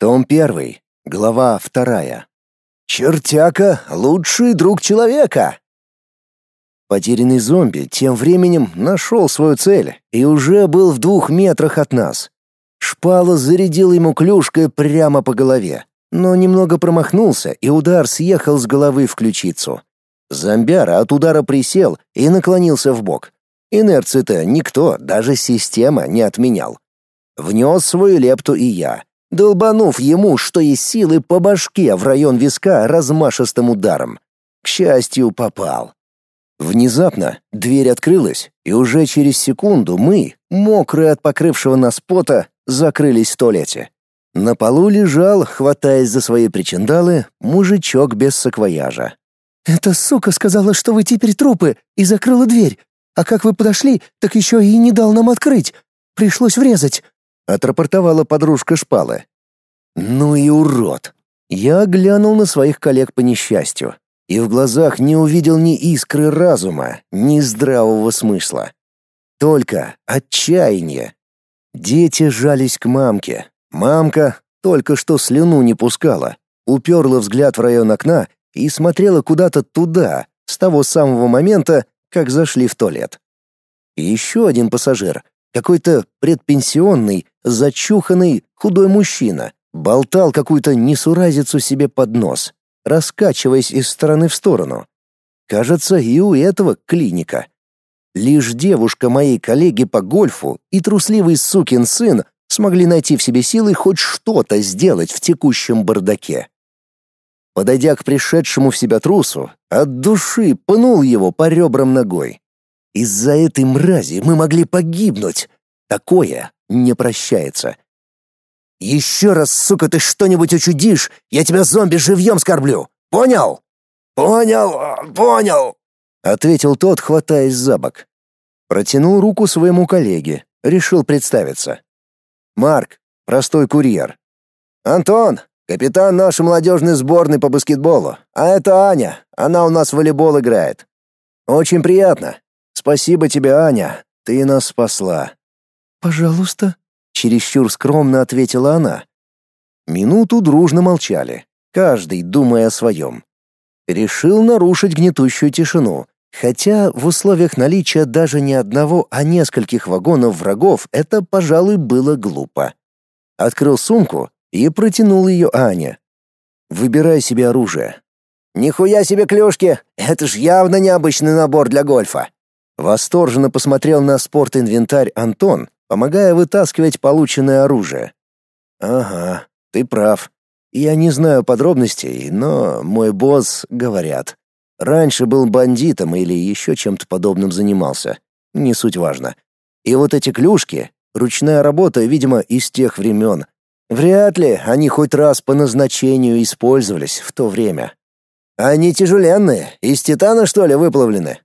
Том 1, глава 2. Чертяка — лучший друг человека. Потерянный зомби тем временем нашел свою цель и уже был в двух метрах от нас. Шпала зарядил ему клюшкой прямо по голове, но немного промахнулся, и удар съехал с головы в ключицу. Зомбяра от удара присел и наклонился в бок. Инерции-то никто, даже система, не отменял. Внес свою лепту и я, долбанув ему, что есть силы, по башке в район виска размашистым ударом. К счастью, попал. Внезапно дверь открылась, и уже через секунду мы, мокрые от покрывшего нас пота, закрылись в туалете. На полу лежал, хватаясь за свои причиндалы, мужичок без саквояжа. «Эта сука сказала, что вы теперь трупы, и закрыла дверь. А как вы подошли, так еще и не дал нам открыть. Пришлось врезать», — отрапортовала подружка Шпалы. «Ну и урод!» Я глянул на своих коллег по несчастью и в глазах не увидел ни искры разума, ни здравого смысла. Только отчаяние. Дети жались к мамке. Мамка только что слюну не пускала, уперла взгляд в район окна и смотрела куда-то туда, с того самого момента, как зашли в туалет. И еще один пассажир, какой-то предпенсионный, зачуханный, худой мужчина, болтал какую-то несуразицу себе под нос раскачиваясь из стороны в сторону. Кажется, и у этого клиника. Лишь девушка моей коллеги по гольфу и трусливый сукин сын смогли найти в себе силы хоть что-то сделать в текущем бардаке. Подойдя к пришедшему в себя трусу, от души пнул его по ребрам ногой. Из-за этой мрази мы могли погибнуть. Такое не прощается. Еще раз, сука, ты что-нибудь учудишь, я тебя зомби живьем скорблю. Понял? Понял, понял, ответил тот, хватаясь за бок. Протянул руку своему коллеге, решил представиться. Марк, простой курьер. Антон, капитан нашей молодежной сборной по баскетболу. А это Аня, она у нас в волейбол играет. Очень приятно. Спасибо тебе, Аня, ты нас спасла. Пожалуйста, чересчур скромно ответила она. Минуту дружно молчали, каждый думая о своем. Решил нарушить гнетущую тишину, хотя в условиях наличия даже не одного, а нескольких вагонов врагов это, пожалуй, было глупо. Открыл сумку и протянул ее Ане. Выбирай себе оружие. Нихуя себе клюшки, это ж явно необычный набор для гольфа. Восторженно посмотрел на спортинвентарь Антон, помогая вытаскивать полученное оружие. Ага, ты прав. Я не знаю подробностей, но мой босс, говорят, раньше был бандитом или еще чем-то подобным занимался. Не суть важно. И вот эти клюшки — ручная работа, видимо, из тех времен. Вряд ли они хоть раз по назначению использовались в то время. Они тяжеленные, из титана, что ли, выплавлены?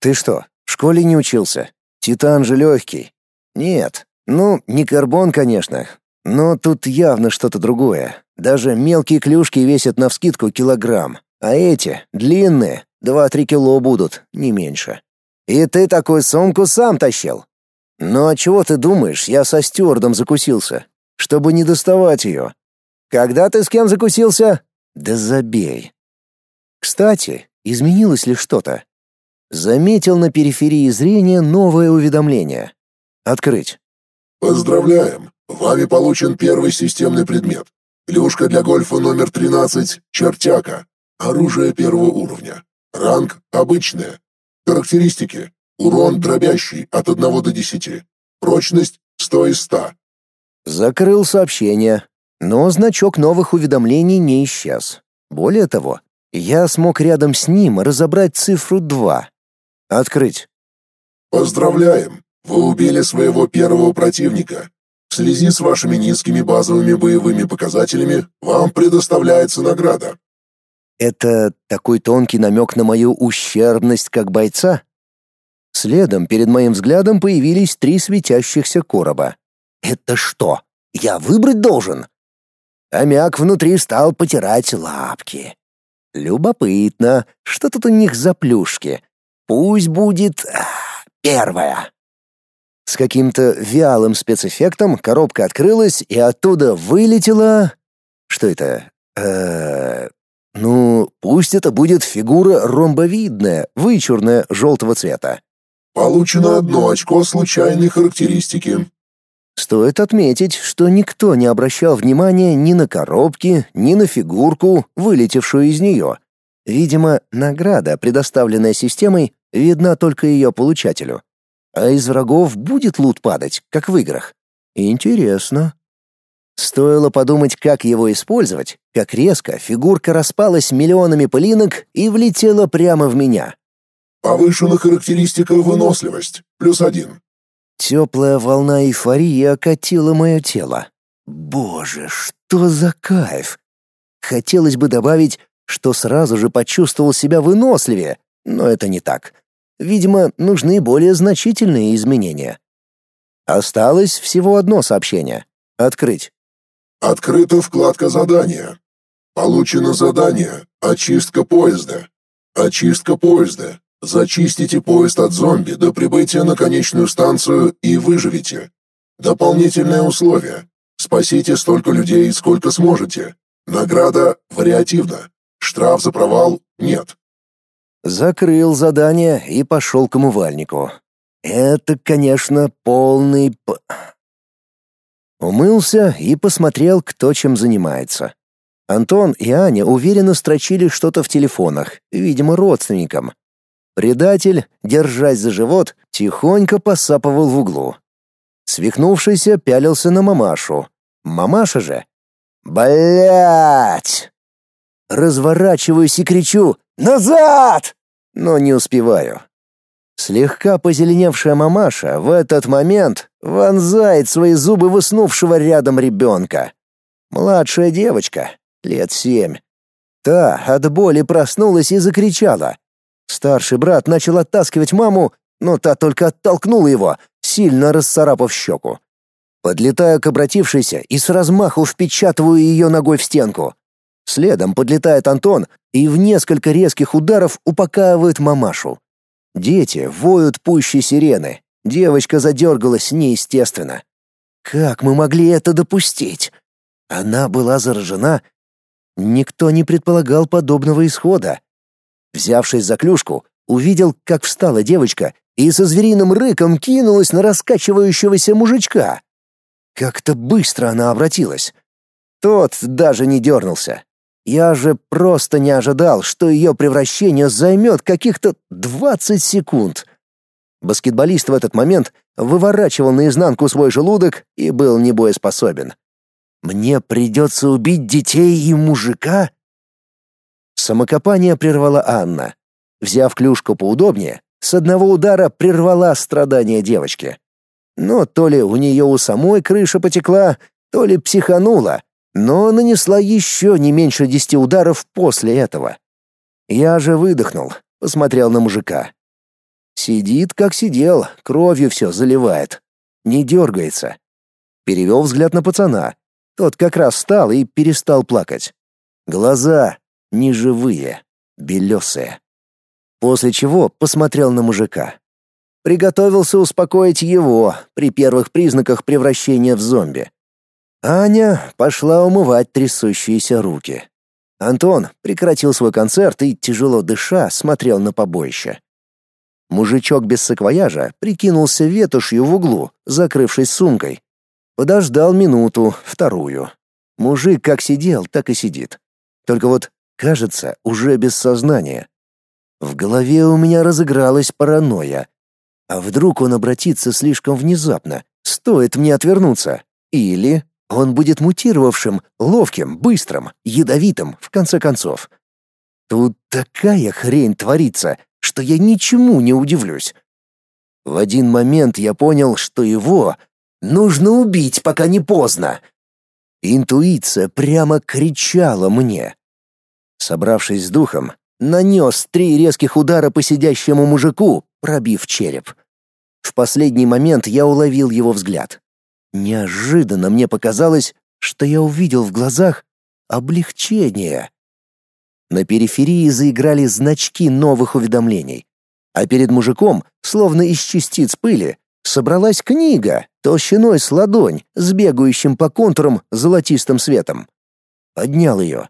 Ты что, в школе не учился? Титан же легкий, нет, ну, не карбон, конечно, но тут явно что-то другое. Даже мелкие клюшки весят навскидку килограмм, а эти, длинные, два-три кило будут, не меньше. И ты такую сумку сам тащил? Ну а чего ты думаешь, я со стюардом закусился, чтобы не доставать ее? Когда ты с кем закусился? Да забей. Кстати, изменилось ли что-то? Заметил на периферии зрения новое уведомление. Открыть. Поздравляем! Вами получен первый системный предмет. Клюшка для гольфа номер 13 «Чертяка». Оружие первого уровня. Ранг обычное. Характеристики. Урон дробящий от 1 до 10. Прочность 100 из 100. Закрыл сообщение, но значок новых уведомлений не исчез. Более того, я смог рядом с ним разобрать цифру 2. Открыть. Поздравляем! Вы убили своего первого противника. В связи с вашими низкими базовыми боевыми показателями вам предоставляется награда. Это такой тонкий намек на мою ущербность как бойца? Следом перед моим взглядом появились три светящихся короба. Это что? Я выбрать должен? Амяк внутри стал потирать лапки. Любопытно, что тут у них за плюшки. Пусть будет а, первая. С каким-то вялым спецэффектом коробка открылась, и оттуда вылетела... что это? Э, ну, пусть это будет фигура ромбовидная, вычурная, желтого цвета. Получено одно очко случайной характеристики. Стоит отметить, что никто не обращал внимания ни на коробки, ни на фигурку, вылетевшую из нее. Видимо, награда, предоставленная системой, видна только ее получателю. А из врагов будет лут падать, как в играх. Интересно. Стоило подумать, как его использовать, как резко фигурка распалась миллионами пылинок и влетела прямо в меня. Повышена характеристика выносливость, плюс один. Теплая волна эйфории окатила мое тело. Боже, что за кайф! Хотелось бы добавить, что сразу же почувствовал себя выносливее, но это не так. Видимо, нужны более значительные изменения. Осталось всего одно сообщение. Открыть. Открыта вкладка задания. Получено задание «Очистка поезда». Очистка поезда. Зачистите поезд от зомби до прибытия на конечную станцию и выживите. Дополнительное условие. Спасите столько людей, сколько сможете. Награда вариативна. Штраф за провал нет. Закрыл задание и пошел к умывальнику. Это, конечно, полный... П... Умылся и посмотрел, кто чем занимается. Антон и Аня уверенно строчили что-то в телефонах, видимо, родственникам. Предатель, держась за живот, тихонько посапывал в углу. Свихнувшийся пялился на мамашу. Мамаша же... Блять! Разворачиваюсь и кричу «Назад!» Но не успеваю. Слегка позеленевшая мамаша в этот момент вонзает свои зубы в уснувшего рядом ребенка. Младшая девочка, лет семь. Та от боли проснулась и закричала. Старший брат начал оттаскивать маму, но та только оттолкнула его, сильно расцарапав щеку. Подлетаю к обратившейся и с размаху впечатываю ее ногой в стенку. Следом подлетает Антон и в несколько резких ударов упокаивает мамашу. Дети воют пуще сирены. Девочка задергалась неестественно. Как мы могли это допустить? Она была заражена? Никто не предполагал подобного исхода. Взявшись за клюшку, увидел, как встала девочка и со звериным рыком кинулась на раскачивающегося мужичка. Как-то быстро она обратилась. Тот даже не дернулся. Я же просто не ожидал, что ее превращение займет каких-то 20 секунд. Баскетболист в этот момент выворачивал наизнанку свой желудок и был небоеспособен. Мне придется убить детей и мужика? Самокопание прервала Анна. Взяв клюшку поудобнее, с одного удара прервала страдания девочки. Но то ли у нее у самой крыша потекла, то ли психанула, но нанесла еще не меньше десяти ударов после этого. Я же выдохнул, посмотрел на мужика. Сидит, как сидел, кровью все заливает. Не дергается. Перевел взгляд на пацана. Тот как раз встал и перестал плакать. Глаза неживые, белесые. После чего посмотрел на мужика. Приготовился успокоить его при первых признаках превращения в зомби. Аня пошла умывать трясущиеся руки. Антон прекратил свой концерт и, тяжело дыша, смотрел на побоище. Мужичок без саквояжа прикинулся ветошью в углу, закрывшись сумкой. Подождал минуту, вторую. Мужик как сидел, так и сидит. Только вот, кажется, уже без сознания. В голове у меня разыгралась паранойя. А вдруг он обратится слишком внезапно? Стоит мне отвернуться? Или он будет мутировавшим, ловким, быстрым, ядовитым, в конце концов. Тут такая хрень творится, что я ничему не удивлюсь. В один момент я понял, что его нужно убить, пока не поздно. Интуиция прямо кричала мне. Собравшись с духом, нанес три резких удара по сидящему мужику, пробив череп. В последний момент я уловил его взгляд. Неожиданно мне показалось, что я увидел в глазах облегчение. На периферии заиграли значки новых уведомлений, а перед мужиком, словно из частиц пыли, собралась книга толщиной с ладонь с бегающим по контурам золотистым светом. Поднял ее.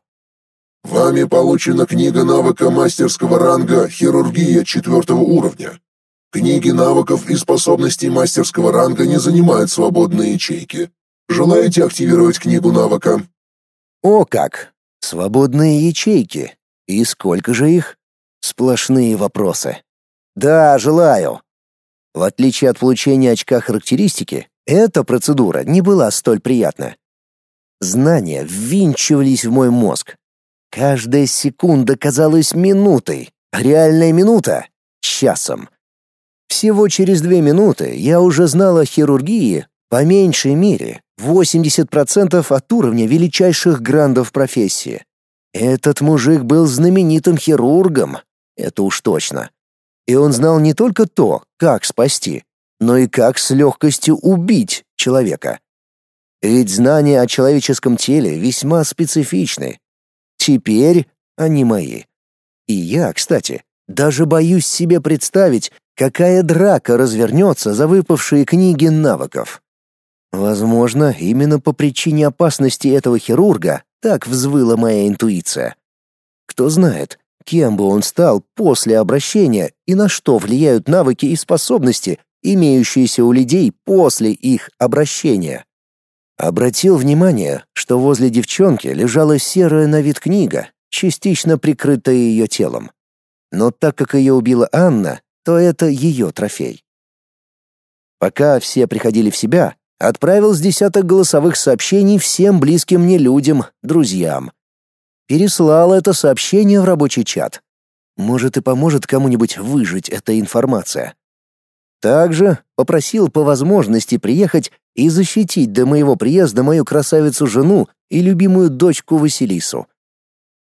Вами получена книга навыка мастерского ранга «Хирургия» четвертого уровня. Книги навыков и способностей мастерского ранга не занимают свободные ячейки. Желаете активировать книгу навыка? О как! Свободные ячейки. И сколько же их? Сплошные вопросы. Да, желаю. В отличие от получения очка характеристики, эта процедура не была столь приятна. Знания ввинчивались в мой мозг. Каждая секунда казалась минутой, а реальная минута — часом. Всего через две минуты я уже знал о хирургии по меньшей мере 80% от уровня величайших грандов профессии. Этот мужик был знаменитым хирургом, это уж точно. И он знал не только то, как спасти, но и как с легкостью убить человека. Ведь знания о человеческом теле весьма специфичны. Теперь они мои. И я, кстати, даже боюсь себе представить, какая драка развернется за выпавшие книги навыков. Возможно, именно по причине опасности этого хирурга так взвыла моя интуиция. Кто знает, кем бы он стал после обращения и на что влияют навыки и способности, имеющиеся у людей после их обращения. Обратил внимание, что возле девчонки лежала серая на вид книга, частично прикрытая ее телом. Но так как ее убила Анна, то это ее трофей. Пока все приходили в себя, отправил с десяток голосовых сообщений всем близким мне людям, друзьям. Переслал это сообщение в рабочий чат. Может и поможет кому-нибудь выжить эта информация. Также попросил по возможности приехать и защитить до моего приезда мою красавицу-жену и любимую дочку Василису.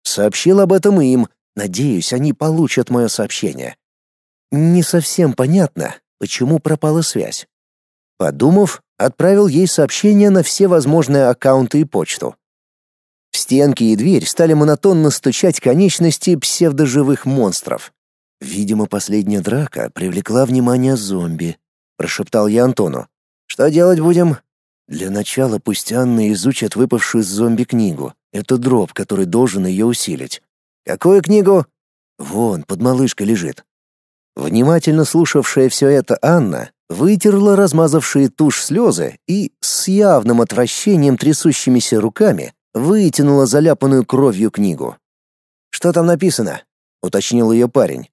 Сообщил об этом им, надеюсь, они получат мое сообщение. Не совсем понятно, почему пропала связь. Подумав, отправил ей сообщение на все возможные аккаунты и почту. В стенки и дверь стали монотонно стучать конечности псевдоживых монстров. Видимо, последняя драка привлекла внимание зомби, прошептал я Антону. Что делать будем? Для начала пусть Анна изучит выпавшую из зомби книгу. Это дроп, который должен ее усилить. Какую книгу? Вон, под малышкой лежит. Внимательно слушавшая все это Анна вытерла размазавшие тушь слезы и с явным отвращением трясущимися руками вытянула заляпанную кровью книгу. «Что там написано?» — уточнил ее парень.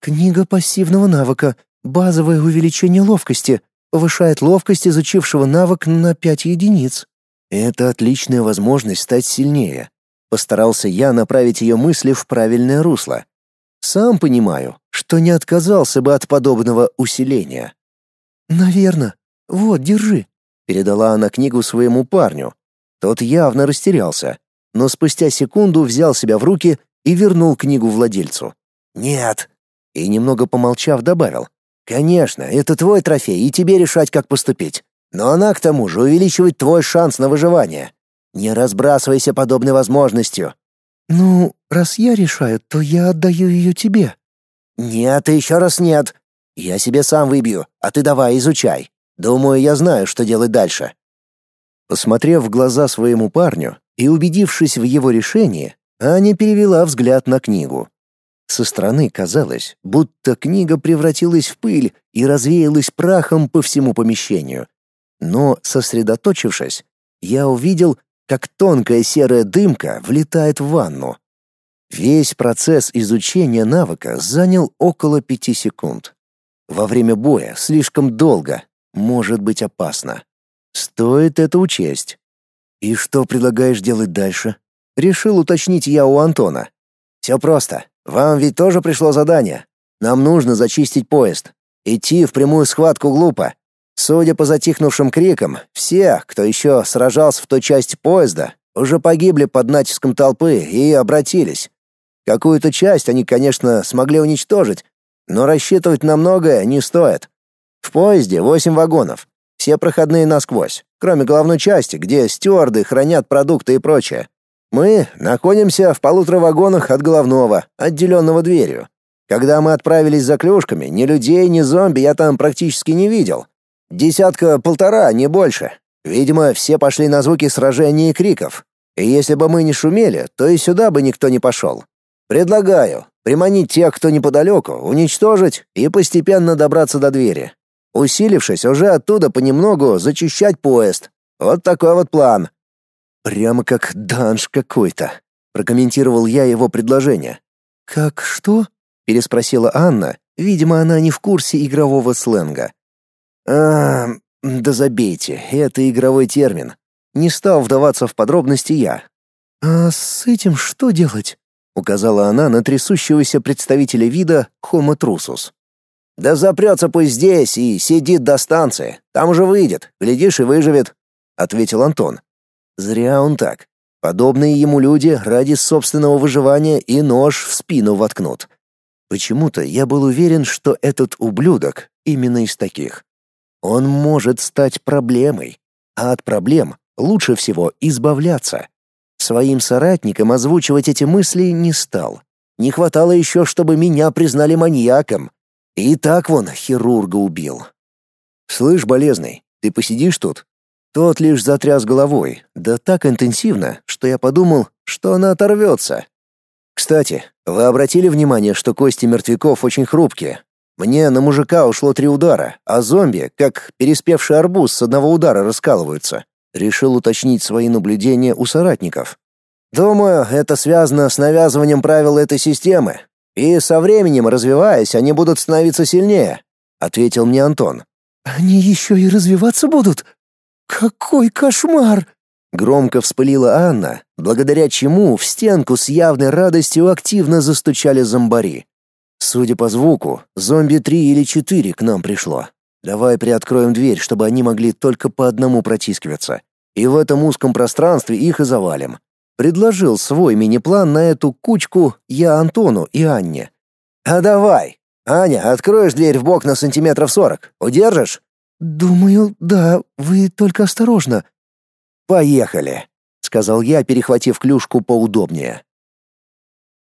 «Книга пассивного навыка. Базовое увеличение ловкости. Повышает ловкость изучившего навык на пять единиц». «Это отличная возможность стать сильнее». Постарался я направить ее мысли в правильное русло. Сам понимаю, что не отказался бы от подобного усиления. «Наверно. Вот, держи», — передала она книгу своему парню. Тот явно растерялся, но спустя секунду взял себя в руки и вернул книгу владельцу. «Нет». И немного помолчав добавил. «Конечно, это твой трофей, и тебе решать, как поступить. Но она, к тому же, увеличивает твой шанс на выживание. Не разбрасывайся подобной возможностью. «Ну, раз я решаю, то я отдаю ее тебе». «Нет, и еще раз нет. Я себе сам выбью, а ты давай изучай. Думаю, я знаю, что делать дальше». Посмотрев в глаза своему парню и убедившись в его решении, Аня перевела взгляд на книгу. Со стороны казалось, будто книга превратилась в пыль и развеялась прахом по всему помещению. Но, сосредоточившись, я увидел, как тонкая серая дымка влетает в ванну. Весь процесс изучения навыка занял около пяти секунд. Во время боя слишком долго, может быть опасно. Стоит это учесть. И что предлагаешь делать дальше? Решил уточнить я у Антона. Все просто. Вам ведь тоже пришло задание. Нам нужно зачистить поезд. Идти в прямую схватку глупо. Судя по затихнувшим крикам, все, кто еще сражался в той части поезда, уже погибли под натиском толпы и обратились. Какую-то часть они, конечно, смогли уничтожить, но рассчитывать на многое не стоит. В поезде восемь вагонов, все проходные насквозь, кроме головной части, где стюарды хранят продукты и прочее. Мы находимся в полутора вагонах от головного, отделенного дверью. Когда мы отправились за клюшками, ни людей, ни зомби я там практически не видел. Десятка-полтора, не больше. Видимо, все пошли на звуки сражений и криков. И если бы мы не шумели, то и сюда бы никто не пошел. Предлагаю приманить тех, кто неподалеку, уничтожить и постепенно добраться до двери. Усилившись, уже оттуда понемногу зачищать поезд. Вот такой вот план. Прямо как данж какой-то, прокомментировал я его предложение. Как что? переспросила Анна. Видимо, она не в курсе игрового сленга. А, да забейте, это игровой термин. Не стал вдаваться в подробности я. А с этим что делать? указала она на трясущегося представителя вида Homo trusus. Да запрется пусть здесь и сидит до станции. Там уже выйдет, глядишь и выживет, ответил Антон. Зря он так. Подобные ему люди ради собственного выживания и нож в спину воткнут. Почему-то я был уверен, что этот ублюдок именно из таких. Он может стать проблемой, а от проблем лучше всего избавляться. Своим соратникам озвучивать эти мысли не стал. Не хватало еще, чтобы меня признали маньяком. И так вон хирурга убил. «Слышь, болезный, ты посидишь тут?» Тот лишь затряс головой, да так интенсивно, что я подумал, что она оторвется. Кстати, вы обратили внимание, что кости мертвяков очень хрупкие? Мне на мужика ушло три удара, а зомби, как переспевший арбуз, с одного удара раскалываются. Решил уточнить свои наблюдения у соратников. Думаю, это связано с навязыванием правил этой системы. И со временем, развиваясь, они будут становиться сильнее, ответил мне Антон. Они еще и развиваться будут? Какой кошмар! Громко вспылила Анна, благодаря чему в стенку с явной радостью активно застучали зомбари. Судя по звуку, зомби три или четыре к нам пришло. Давай приоткроем дверь, чтобы они могли только по одному протискиваться. И в этом узком пространстве их и завалим. Предложил свой мини-план на эту кучку я Антону и Анне. «А давай! Аня, откроешь дверь в бок на сантиметров сорок? Удержишь?» «Думаю, да. Вы только осторожно». «Поехали», — сказал я, перехватив клюшку поудобнее.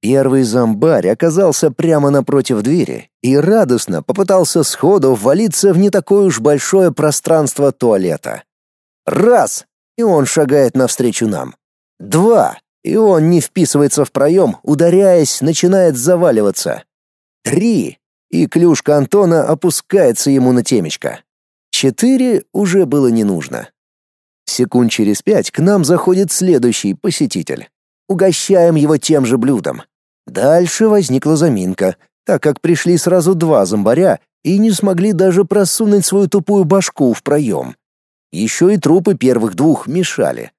Первый зомбарь оказался прямо напротив двери и радостно попытался сходу ввалиться в не такое уж большое пространство туалета. Раз! И он шагает навстречу нам. Два. И он не вписывается в проем, ударяясь, начинает заваливаться. Три. И клюшка Антона опускается ему на темечко. Четыре уже было не нужно. Секунд через пять к нам заходит следующий посетитель. Угощаем его тем же блюдом. Дальше возникла заминка, так как пришли сразу два зомбаря и не смогли даже просунуть свою тупую башку в проем. Еще и трупы первых двух мешали.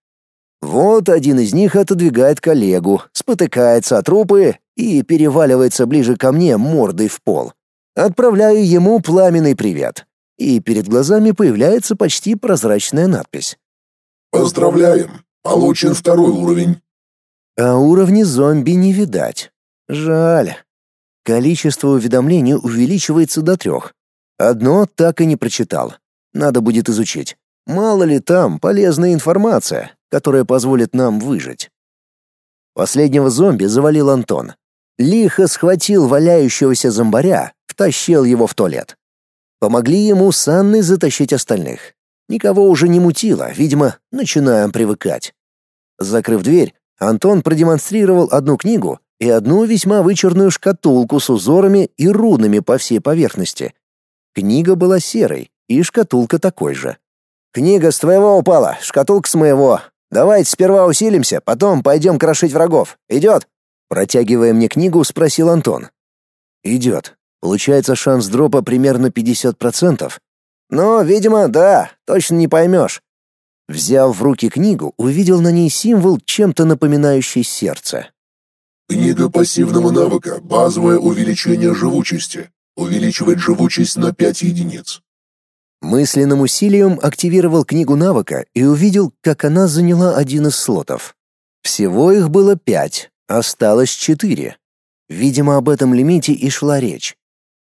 Вот один из них отодвигает коллегу, спотыкается от трупы и переваливается ближе ко мне мордой в пол. Отправляю ему пламенный привет. И перед глазами появляется почти прозрачная надпись. «Поздравляем! Получен второй уровень». А уровни зомби не видать. Жаль. Количество уведомлений увеличивается до трех. Одно так и не прочитал. Надо будет изучить. Мало ли там полезная информация, которая позволит нам выжить. Последнего зомби завалил Антон. Лихо схватил валяющегося зомбаря, втащил его в туалет. Помогли ему с Анной затащить остальных. Никого уже не мутило, видимо, начинаем привыкать. Закрыв дверь, Антон продемонстрировал одну книгу и одну весьма вычурную шкатулку с узорами и рунами по всей поверхности. Книга была серой, и шкатулка такой же. «Книга с твоего упала, шкатулка с моего. Давайте сперва усилимся, потом пойдем крошить врагов. Идет?» Протягивая мне книгу, спросил Антон. «Идет. Получается шанс дропа примерно 50%. Но, видимо, да, точно не поймешь». Взяв в руки книгу, увидел на ней символ, чем-то напоминающий сердце. Книга пассивного навыка «Базовое увеличение живучести». Увеличивает живучесть на 5 единиц. Мысленным усилием активировал книгу навыка и увидел, как она заняла один из слотов. Всего их было пять, осталось четыре. Видимо, об этом лимите и шла речь.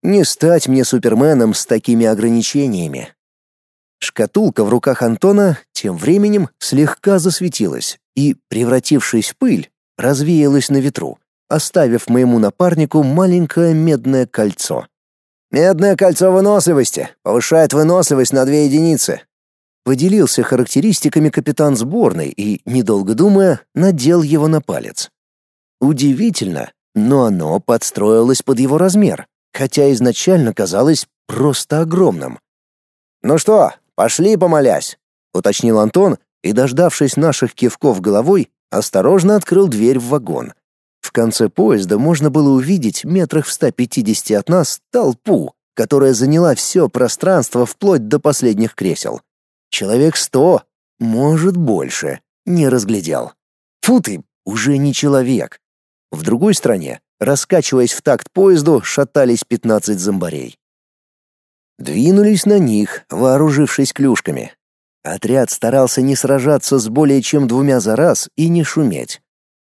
Не стать мне суперменом с такими ограничениями. Шкатулка в руках Антона тем временем слегка засветилась и, превратившись в пыль, развеялась на ветру, оставив моему напарнику маленькое медное кольцо. Медное кольцо выносливости повышает выносливость на две единицы. Поделился характеристиками капитан сборной и, недолго думая, надел его на палец. Удивительно, но оно подстроилось под его размер, хотя изначально казалось просто огромным. «Ну что, пошли помолясь», — уточнил Антон и, дождавшись наших кивков головой, осторожно открыл дверь в вагон. В конце поезда можно было увидеть метрах в 150 от нас толпу, которая заняла все пространство вплоть до последних кресел. Человек сто, может больше, не разглядел. Фу ты, уже не человек. В другой стране, раскачиваясь в такт поезду, шатались 15 зомбарей. Двинулись на них, вооружившись клюшками. Отряд старался не сражаться с более чем двумя за раз и не шуметь.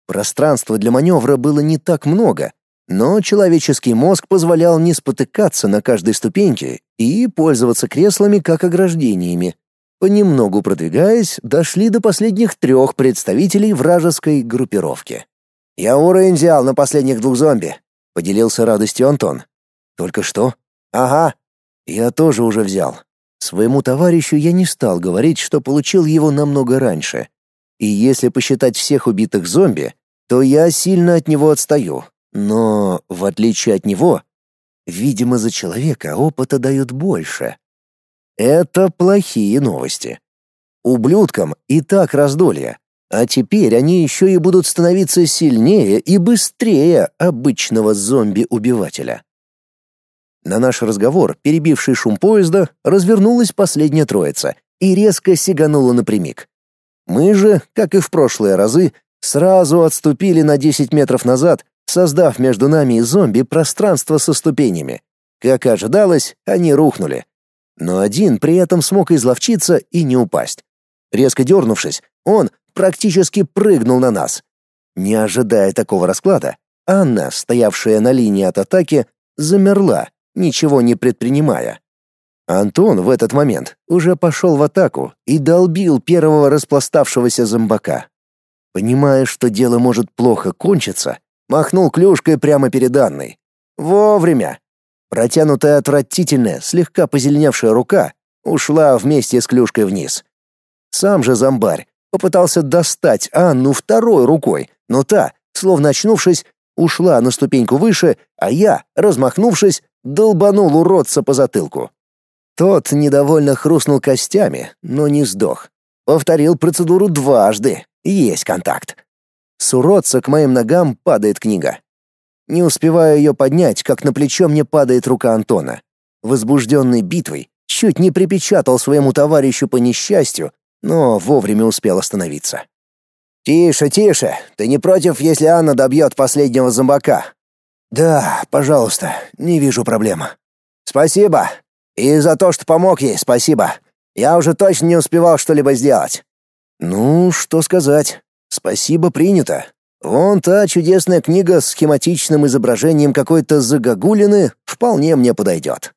Пространства для маневра было не так много, но человеческий мозг позволял не спотыкаться на каждой ступеньке и пользоваться креслами как ограждениями. Понемногу продвигаясь, дошли до последних трех представителей вражеской группировки. «Я уровень взял на последних двух зомби», — поделился радостью Антон. «Только что?» «Ага». «Я тоже уже взял. Своему товарищу я не стал говорить, что получил его намного раньше. И если посчитать всех убитых зомби, то я сильно от него отстаю. Но, в отличие от него, видимо, за человека опыта дают больше. Это плохие новости. Ублюдкам и так раздолье, а теперь они еще и будут становиться сильнее и быстрее обычного зомби-убивателя. На наш разговор, перебивший шум поезда, развернулась последняя троица и резко сиганула напрямик. Мы же, как и в прошлые разы, сразу отступили на 10 метров назад, создав между нами и зомби пространство со ступенями. Как ожидалось, они рухнули. Но один при этом смог изловчиться и не упасть. Резко дернувшись, он практически прыгнул на нас. Не ожидая такого расклада, Анна, стоявшая на линии от атаки, замерла, ничего не предпринимая. Антон в этот момент уже пошел в атаку и долбил первого распластавшегося зомбака. Понимая, что дело может плохо кончиться, махнул клюшкой прямо перед Анной. Вовремя. Протянутая отвратительная, слегка позеленевшая рука ушла вместе с клюшкой вниз. Сам же зомбарь попытался достать Анну второй рукой, но та, словно очнувшись, ушла на ступеньку выше, а я, размахнувшись, долбанул уродца по затылку. Тот недовольно хрустнул костями, но не сдох. Повторил процедуру дважды. Есть контакт. С уродца к моим ногам падает книга. Не успеваю ее поднять, как на плечо мне падает рука Антона. Возбужденный битвой, чуть не припечатал своему товарищу по несчастью, но вовремя успел остановиться. «Тише, тише. Ты не против, если Анна добьет последнего зомбака?» «Да, пожалуйста, не вижу проблем». «Спасибо. И за то, что помог ей, спасибо. Я уже точно не успевал что-либо сделать». «Ну, что сказать. Спасибо принято. Вон та чудесная книга с схематичным изображением какой-то загогулины вполне мне подойдет».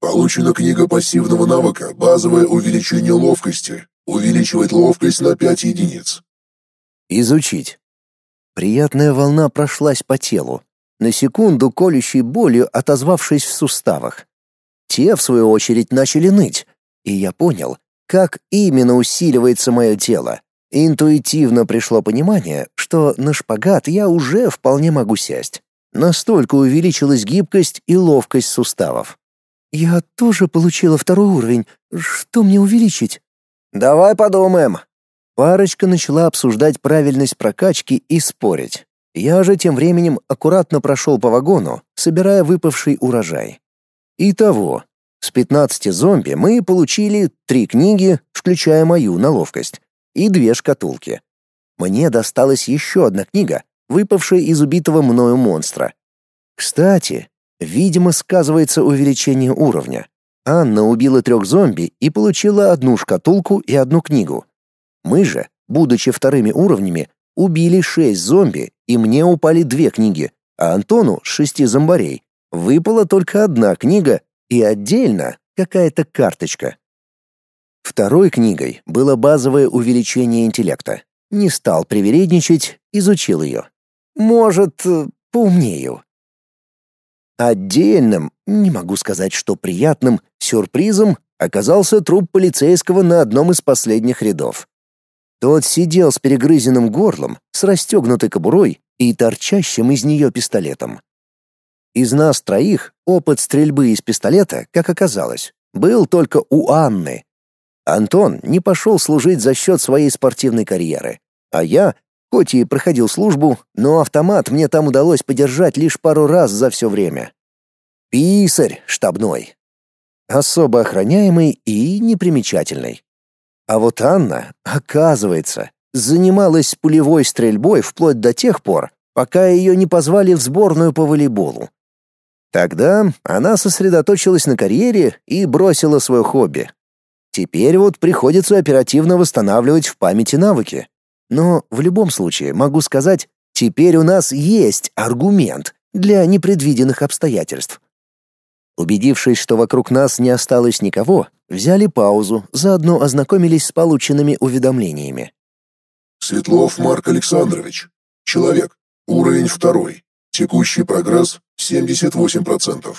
Получена книга пассивного навыка «Базовое увеличение ловкости». Увеличивает ловкость на 5 единиц. Изучить. Приятная волна прошлась по телу, на секунду колющей болью отозвавшись в суставах. Те, в свою очередь, начали ныть, и я понял, как именно усиливается мое тело. Интуитивно пришло понимание, что на шпагат я уже вполне могу сесть. Настолько увеличилась гибкость и ловкость суставов. «Я тоже получила второй уровень. Что мне увеличить?» «Давай подумаем». Парочка начала обсуждать правильность прокачки и спорить. Я же тем временем аккуратно прошел по вагону, собирая выпавший урожай. Итого, с 15 зомби мы получили три книги, включая мою на ловкость, и две шкатулки. Мне досталась еще одна книга, выпавшая из убитого мною монстра. Кстати, видимо, сказывается увеличение уровня. Анна убила трех зомби и получила одну шкатулку и одну книгу. Мы же, будучи вторыми уровнями, убили шесть зомби, и мне упали две книги, а Антону шести зомбарей выпала только одна книга и отдельно какая-то карточка. Второй книгой было базовое увеличение интеллекта. Не стал привередничать, изучил ее. Может, э, поумнею. Отдельным, не могу сказать, что приятным, сюрпризом оказался труп полицейского на одном из последних рядов. Тот сидел с перегрызенным горлом, с расстегнутой кобурой и торчащим из нее пистолетом. Из нас троих опыт стрельбы из пистолета, как оказалось, был только у Анны. Антон не пошел служить за счет своей спортивной карьеры, а я, хоть и проходил службу, но автомат мне там удалось подержать лишь пару раз за все время. Писарь штабной. Особо охраняемый и непримечательный. А вот Анна, оказывается, занималась пулевой стрельбой вплоть до тех пор, пока ее не позвали в сборную по волейболу. Тогда она сосредоточилась на карьере и бросила свое хобби. Теперь вот приходится оперативно восстанавливать в памяти навыки. Но в любом случае могу сказать, теперь у нас есть аргумент для непредвиденных обстоятельств. Убедившись, что вокруг нас не осталось никого, взяли паузу, заодно ознакомились с полученными уведомлениями. Светлов Марк Александрович. Человек. Уровень второй. Текущий прогресс 78%.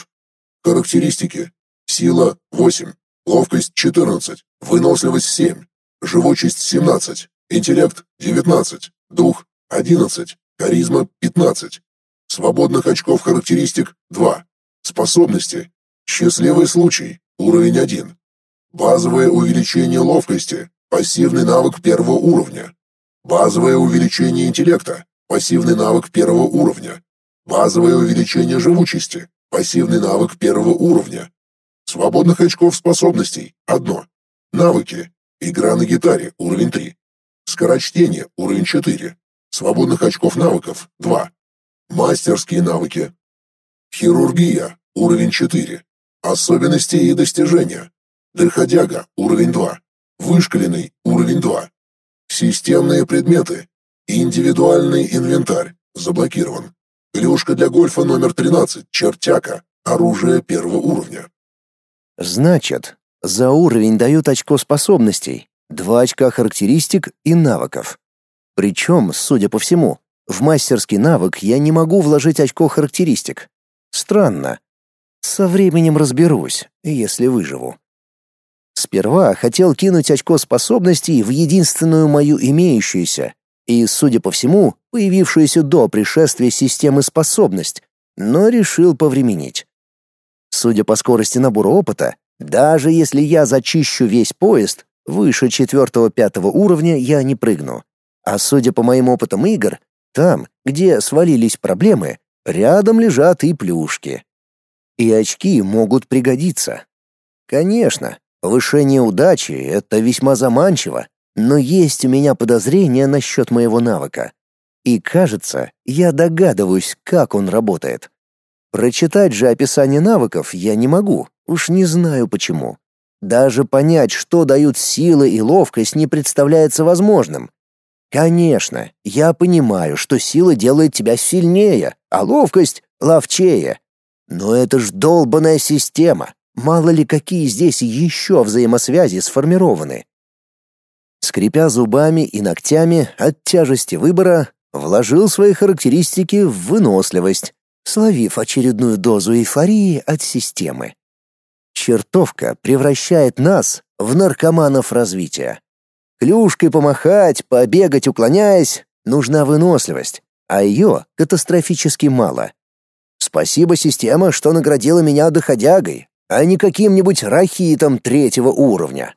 Характеристики. Сила 8. Ловкость 14. Выносливость 7. Живучесть 17. Интеллект 19. Дух 11. Харизма 15. Свободных очков характеристик 2. Способности. Счастливый случай. Уровень 1. Базовое увеличение ловкости. Пассивный навык первого уровня. Базовое увеличение интеллекта. Пассивный навык первого уровня. Базовое увеличение живучести. Пассивный навык первого уровня. Свободных очков способностей – одно. Навыки. Игра на гитаре – уровень 3. Скорочтение – уровень 4. Свободных очков навыков – 2. Мастерские навыки Хирургия, уровень 4. Особенности и достижения. Доходяга, уровень 2. Вышкаленный, уровень 2. Системные предметы. Индивидуальный инвентарь. Заблокирован. Клюшка для гольфа номер 13. Чертяка. Оружие первого уровня. Значит, за уровень дают очко способностей, два очка характеристик и навыков. Причем, судя по всему, в мастерский навык я не могу вложить очко характеристик. Странно. Со временем разберусь, если выживу. Сперва хотел кинуть очко способностей в единственную мою имеющуюся и, судя по всему, появившуюся до пришествия системы способность, но решил повременить. Судя по скорости набора опыта, даже если я зачищу весь поезд, выше четвертого-пятого уровня я не прыгну. А судя по моим опытам игр, там, где свалились проблемы, Рядом лежат и плюшки. И очки могут пригодиться. Конечно, повышение удачи — это весьма заманчиво, но есть у меня подозрения насчет моего навыка. И кажется, я догадываюсь, как он работает. Прочитать же описание навыков я не могу, уж не знаю почему. Даже понять, что дают сила и ловкость, не представляется возможным. Конечно, я понимаю, что сила делает тебя сильнее, а ловкость — ловчее. Но это ж долбаная система. Мало ли какие здесь еще взаимосвязи сформированы. Скрипя зубами и ногтями от тяжести выбора, вложил свои характеристики в выносливость, словив очередную дозу эйфории от системы. Чертовка превращает нас в наркоманов развития. Клюшкой помахать, побегать, уклоняясь, нужна выносливость, а ее катастрофически мало. Спасибо, система, что наградила меня доходягой, а не каким-нибудь рахитом третьего уровня.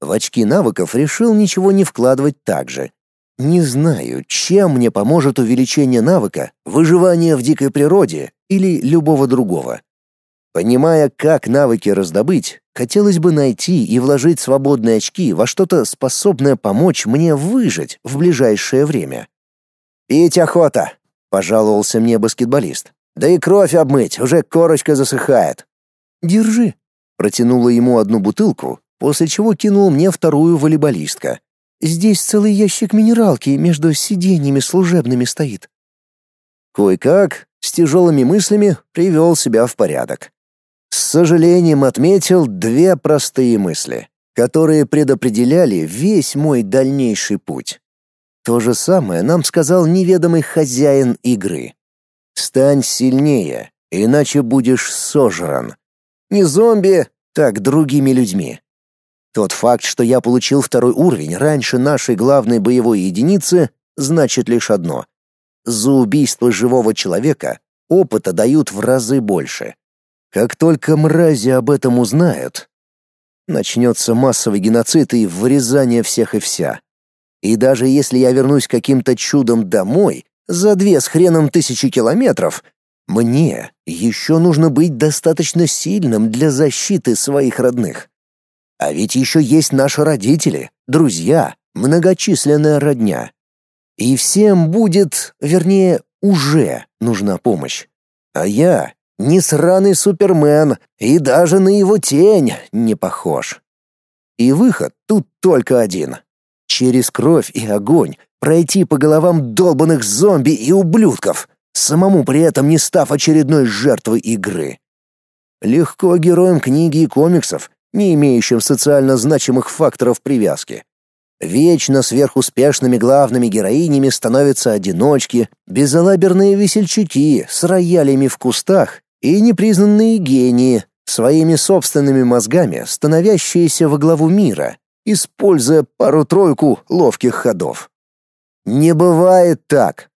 В очки навыков решил ничего не вкладывать так же. Не знаю, чем мне поможет увеличение навыка, выживание в дикой природе или любого другого. Понимая, как навыки раздобыть, хотелось бы найти и вложить свободные очки во что-то способное помочь мне выжить в ближайшее время. «Пить охота!» — пожаловался мне баскетболист. «Да и кровь обмыть, уже корочка засыхает». «Держи», — протянула ему одну бутылку, после чего кинул мне вторую волейболистка. «Здесь целый ящик минералки между сиденьями служебными стоит». Кое-как, с тяжелыми мыслями, привел себя в порядок. С сожалением отметил две простые мысли, которые предопределяли весь мой дальнейший путь. То же самое нам сказал неведомый хозяин игры. «Стань сильнее, иначе будешь сожран. Не зомби, так другими людьми. Тот факт, что я получил второй уровень раньше нашей главной боевой единицы, значит лишь одно. За убийство живого человека опыта дают в разы больше. Как только мрази об этом узнают, начнется массовый геноцид и вырезание всех и вся. И даже если я вернусь каким-то чудом домой, за две с хреном тысячи километров, мне еще нужно быть достаточно сильным для защиты своих родных. А ведь еще есть наши родители, друзья, многочисленная родня. И всем будет, вернее, уже нужна помощь. А я не сраный супермен и даже на его тень не похож. И выход тут только один. Через кровь и огонь пройти по головам долбанных зомби и ублюдков, самому при этом не став очередной жертвой игры. Легко героям книги и комиксов, не имеющим социально значимых факторов привязки. Вечно сверхуспешными главными героинями становятся одиночки, безалаберные весельчаки с роялями в кустах и непризнанные гении, своими собственными мозгами становящиеся во главу мира, используя пару-тройку ловких ходов. Не бывает так.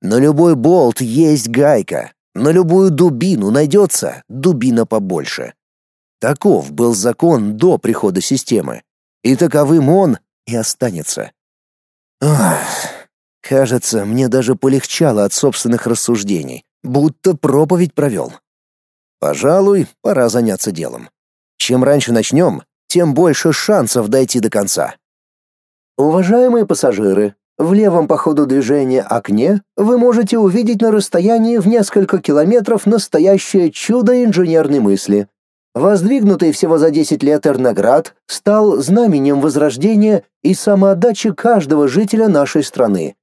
На любой болт есть гайка, на любую дубину найдется дубина побольше. Таков был закон до прихода системы, и таковым он и останется. Ах, кажется, мне даже полегчало от собственных рассуждений, будто проповедь провел. Пожалуй, пора заняться делом. Чем раньше начнем, тем больше шансов дойти до конца. Уважаемые пассажиры, в левом по ходу движения окне вы можете увидеть на расстоянии в несколько километров настоящее чудо инженерной мысли. Воздвигнутый всего за 10 лет Эрноград стал знаменем возрождения и самоотдачи каждого жителя нашей страны.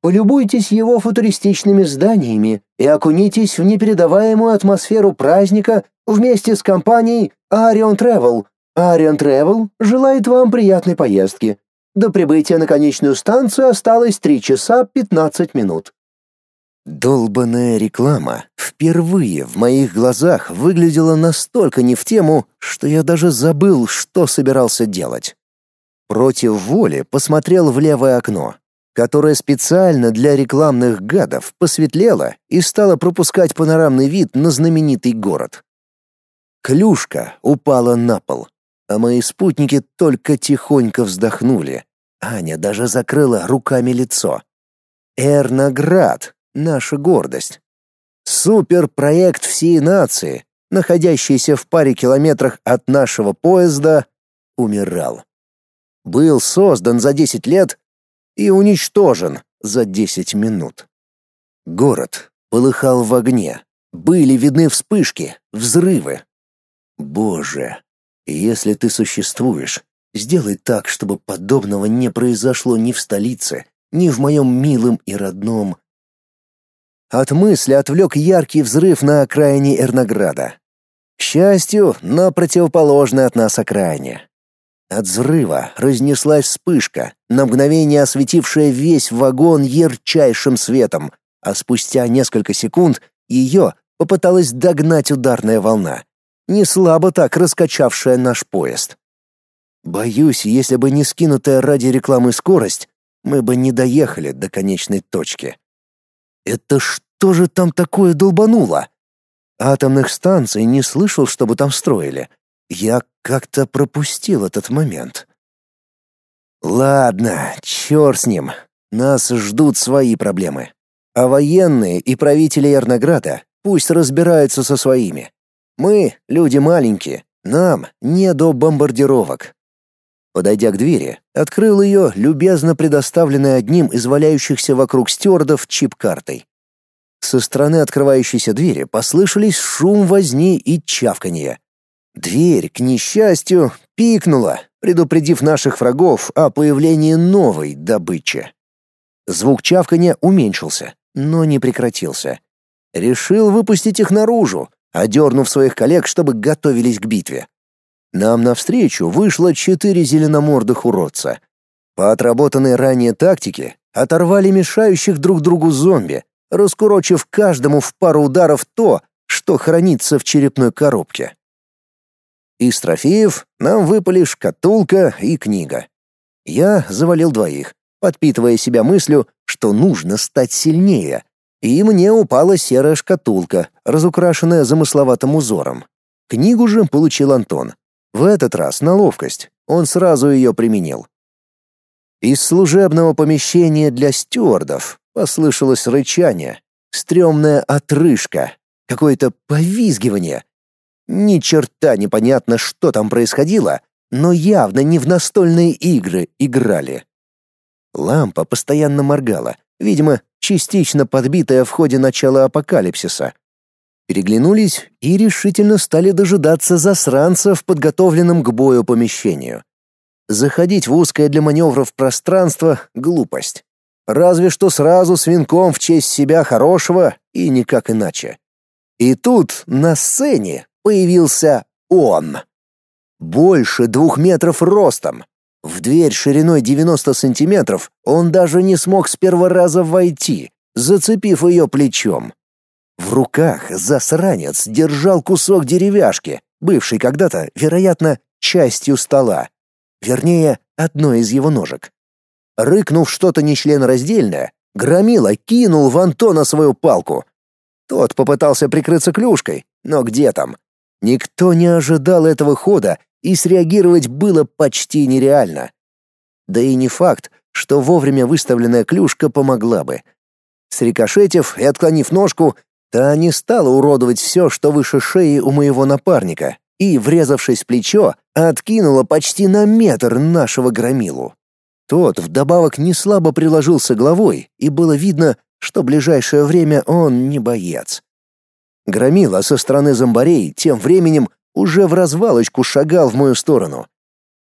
Полюбуйтесь его футуристичными зданиями и окунитесь в непередаваемую атмосферу праздника вместе с компанией Arion Travel. Arion Travel желает вам приятной поездки. До прибытия на конечную станцию осталось 3 часа 15 минут. Долбаная реклама впервые в моих глазах выглядела настолько не в тему, что я даже забыл, что собирался делать. Против воли посмотрел в левое окно, которое специально для рекламных гадов посветлело и стало пропускать панорамный вид на знаменитый город. Клюшка упала на пол, а мои спутники только тихонько вздохнули. Аня даже закрыла руками лицо. Эрноград наша гордость. Суперпроект всей нации, находящийся в паре километрах от нашего поезда, умирал. Был создан за 10 лет и уничтожен за 10 минут. Город полыхал в огне, были видны вспышки, взрывы. Боже, если ты существуешь, сделай так, чтобы подобного не произошло ни в столице, ни в моем милом и родном от мысли отвлек яркий взрыв на окраине Эрнограда. К счастью, на противоположной от нас окраине. От взрыва разнеслась вспышка, на мгновение осветившая весь вагон ярчайшим светом, а спустя несколько секунд ее попыталась догнать ударная волна, не слабо так раскачавшая наш поезд. Боюсь, если бы не скинутая ради рекламы скорость, мы бы не доехали до конечной точки. Это что же там такое долбануло? Атомных станций не слышал, чтобы там строили. Я как-то пропустил этот момент. Ладно, черт с ним. Нас ждут свои проблемы. А военные и правители Эрнограда пусть разбираются со своими. Мы, люди маленькие, нам не до бомбардировок. Подойдя к двери, открыл ее, любезно предоставленной одним из валяющихся вокруг стюардов чип-картой. Со стороны открывающейся двери послышались шум возни и чавканье. Дверь, к несчастью, пикнула, предупредив наших врагов о появлении новой добычи. Звук чавканья уменьшился, но не прекратился. Решил выпустить их наружу, одернув своих коллег, чтобы готовились к битве. Нам навстречу вышло четыре зеленомордых уродца. По отработанной ранее тактике оторвали мешающих друг другу зомби, раскурочив каждому в пару ударов то, что хранится в черепной коробке. Из трофеев нам выпали шкатулка и книга. Я завалил двоих, подпитывая себя мыслью, что нужно стать сильнее. И мне упала серая шкатулка, разукрашенная замысловатым узором. Книгу же получил Антон. В этот раз на ловкость. Он сразу ее применил. Из служебного помещения для стюардов послышалось рычание, стрёмная отрыжка, какое-то повизгивание. Ни черта непонятно, что там происходило, но явно не в настольные игры играли. Лампа постоянно моргала, видимо, частично подбитая в ходе начала апокалипсиса. Переглянулись и решительно стали дожидаться засранцев в подготовленном к бою помещению. Заходить в узкое для маневров пространство — глупость. Разве что сразу с венком в честь себя хорошего и никак иначе. И тут на сцене появился он. Больше двух метров ростом. В дверь шириной 90 сантиметров он даже не смог с первого раза войти, зацепив ее плечом. В руках засранец держал кусок деревяшки, бывший когда-то, вероятно, частью стола вернее, одной из его ножек. Рыкнув что-то нечленораздельное, Громила кинул в Антона свою палку. Тот попытался прикрыться клюшкой, но где там? Никто не ожидал этого хода, и среагировать было почти нереально. Да и не факт, что вовремя выставленная клюшка помогла бы. Срикошетив и отклонив ножку, та не стала уродовать все, что выше шеи у моего напарника, и, врезавшись в плечо, откинула почти на метр нашего громилу. Тот вдобавок не слабо приложился головой, и было видно, что ближайшее время он не боец. Громила со стороны зомбарей тем временем уже в развалочку шагал в мою сторону.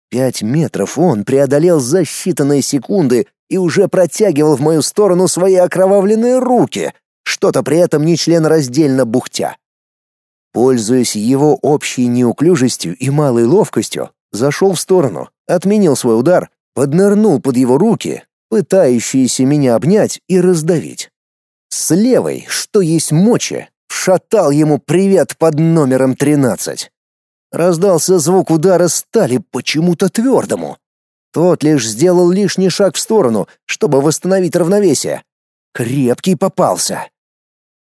Пять метров он преодолел за считанные секунды и уже протягивал в мою сторону свои окровавленные руки, что-то при этом нечленораздельно бухтя. Пользуясь его общей неуклюжестью и малой ловкостью, зашел в сторону, отменил свой удар, поднырнул под его руки, пытающиеся меня обнять и раздавить. С левой, что есть мочи, шатал ему привет под номером 13. Раздался звук удара стали почему-то твердому. Тот лишь сделал лишний шаг в сторону, чтобы восстановить равновесие. Крепкий попался.